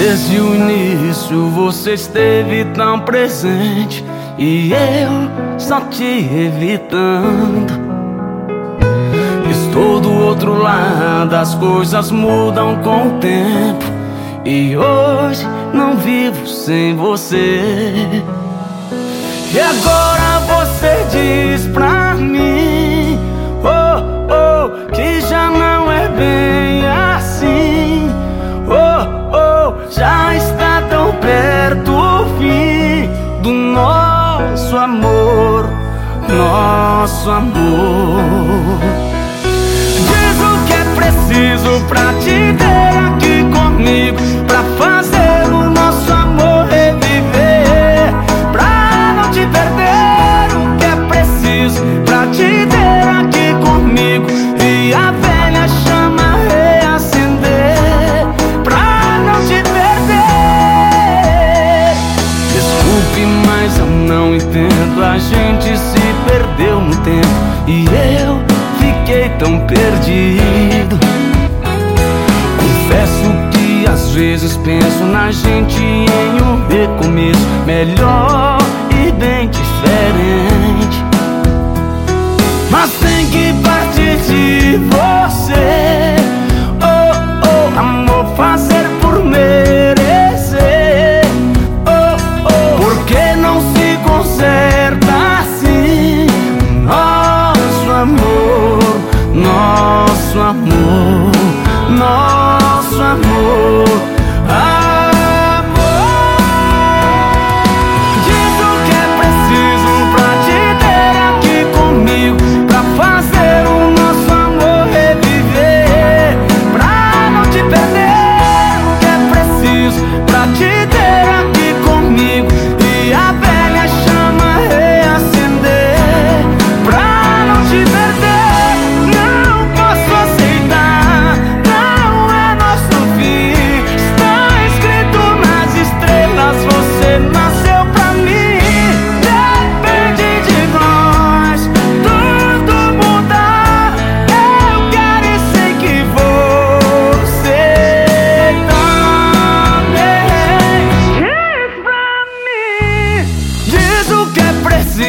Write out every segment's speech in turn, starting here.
Desde o início você esteve tão presente e eu só te evitando. Estou do outro lado, as coisas mudam com o tempo e hoje não vivo sem você. E agora você diz já está tão perto o fim do nosso amor, nosso amor. Desculpe, mas eu não entendo. A gente se perdeu no tempo e eu fiquei tão perdido. Confesso que às vezes penso na gente em um recomeço melhor e bem diferente. Mas tem que partir de você.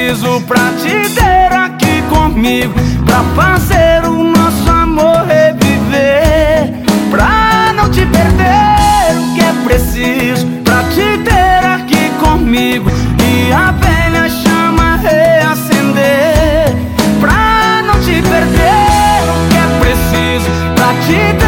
Preciso pra te ter aqui comigo, pra fazer o nosso amor reviver, pra não te perder. O que é preciso pra te ter aqui comigo e a velha chama reacender, pra não te perder. O que é preciso pra te ter